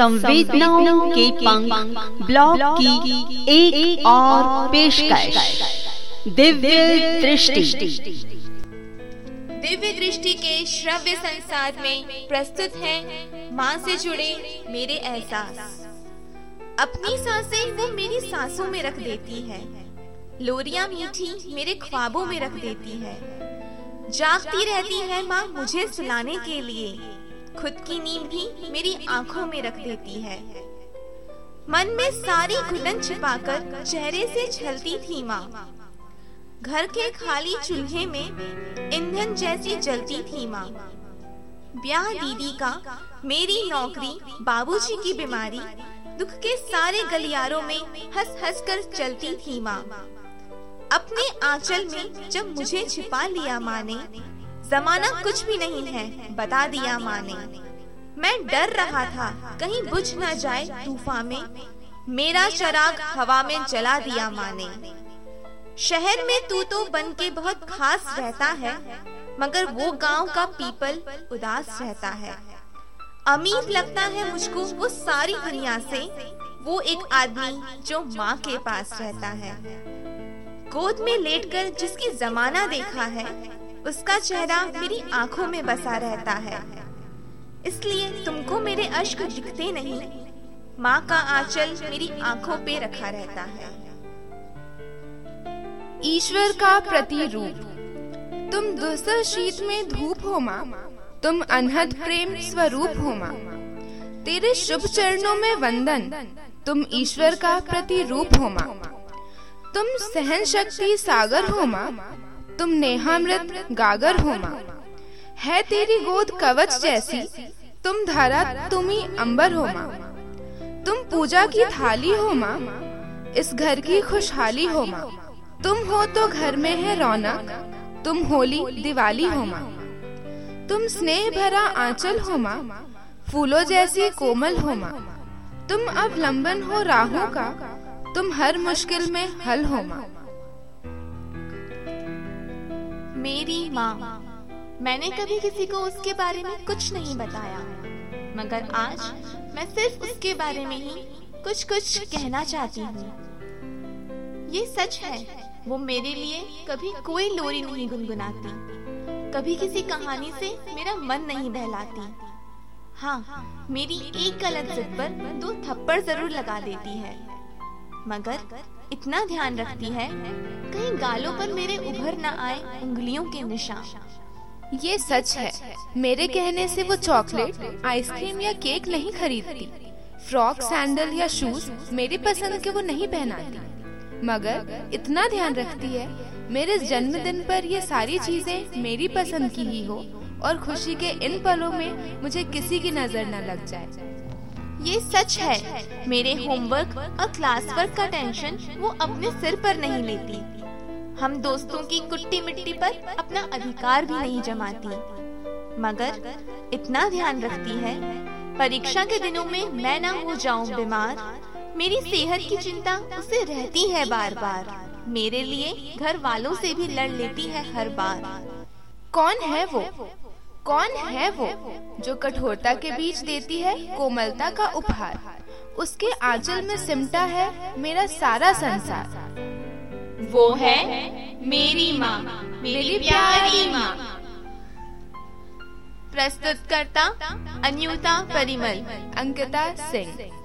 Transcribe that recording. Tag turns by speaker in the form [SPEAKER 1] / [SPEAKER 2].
[SPEAKER 1] संवेदनाओं के पंख ब्लॉग की एक, एक और पेशकश। दिव्य दृष्टि।
[SPEAKER 2] दिव्य दृष्टि के श्रव्य संसार में प्रस्तुत है माँ से जुड़े मेरे एहसास। अपनी साँसें वो मेरी सांसों में रख देती है। लोरिया मीठी मेरे ख्वाबों में रख देती है। जागती रहती है माँ मुझे सुलाने के लिए। खुद की नींद भी मेरी आँखों में रख देती है। मन में सारी घुटन छिपाकर चेहरे से छलती थी माँ। घर के खाली चूल्हे में ईंधन जैसी जलती थी माँ। ब्याह दीदी का, मेरी नौकरी, बाबूजी की बीमारी, दुख के सारे गलियारों में हंस हंस कर चलती थी माँ। अपने आंचल में जब मुझे छिपा लिया माँ ने जमाना कुछ भी नहीं है, बता दिया माँ ने मैं डर रहा था, कहीं बुझ न जाए तूफ़ान में। मेरा चराग हवा में जला दिया माँ ने शहर में तू तो बन के बहुत खास रहता है, मगर वो गाँव का पीपल उदास रहता है। अमीर लगता है मुझको वो सारी दुनिया से, वो एक आदमी जो माँ के पास रहता है। गोद में लेटकर जिसकी जमाना देखा है उसका चेहरा मेरी आँखों में बसा रहता है। इसलिए तुमको मेरे अश्क दिखते नहीं। माँ का आंचल मेरी आँखों पे रखा रहता है।
[SPEAKER 3] ईश्वर का प्रतिरूप। तुम दूसर शीत में धूप हो माँ। तुम अनहद प्रेम स्वरूप हो माँ। तेरे शुभ चरणों में वंदन। तुम ईश्वर का प्रतिरूप हो माँ। तुम सहन शक्ति सागर हो माँ। तुम नेहामृत गागर हो माँ है तेरी गोद कवच जैसी, तुम धारा तुम ही अंबर हो माँ तुम पूजा की थाली हो माँ इस घर की खुशहाली हो माँ तुम हो तो घर में है रौनक, तुम होली दिवाली हो माँ तुम स्नेह भरा आंचल हो माँ फूलों जैसी कोमल हो माँ तुम अब लंबन हो राहों का, तुम हर मुश्किल में हल हो माँ
[SPEAKER 2] मेरी माँ। मैंने कभी किसी को उसके बारे में कुछ नहीं बताया। मगर आज मैं सिर्फ़ उसके बारे में ही कुछ कुछ कहना चाहती हूँ। ये सच है, वो मेरे लिए कभी कोई लोरी नहीं गुनगुनाती। कभी किसी कहानी से मेरा मन नहीं बहलाती। हाँ मेरी एक गलत जिद पर दो थप्पड़ ज़रूर लगा देती है। मगर इतना ध्यान रखती है, कहीं गालों पर मेरे उभर न आए उंगलियों के निशान।
[SPEAKER 3] ये सच है, मेरे कहने से वो चॉकलेट, आइसक्रीम या केक नहीं खरीदती। फ्रॉक सैंडल या शूज़ मेरी पसंद के वो नहीं पहनाती। मगर इतना ध्यान रखती है, मेरे जन्मदिन पर ये सारी चीज़ें मेरी पसंद की ही हो और खुशी के इन पलों में मुझे किसी की नज़र न लग जाए।
[SPEAKER 2] ये सच है। मेरे होमवर्क और क्लास वर्क का टेंशन वो अपने सिर पर नहीं लेती। हम दोस्तों की कुट्टी मिट्टी पर अपना अधिकार भी नहीं जमाती। मगर इतना ध्यान रखती है, परीक्षा के दिनों में मैं ना हो जाऊँ बीमार। मेरी सेहत की चिंता उसे रहती है बार बार मेरे लिए घर वालों से भी लड़ लेती है हर बार।
[SPEAKER 3] कौन है वो? कौन है वो जो कठोरता के बीच देती है कोमलता का उपहार? उसके आंचल में सिमटा है मेरा सारा संसार।
[SPEAKER 2] वो है मेरी माँ मेरी प्यारी माँ। प्रस्तुत करता अन्युता परिमल
[SPEAKER 3] अंकिता सिंह।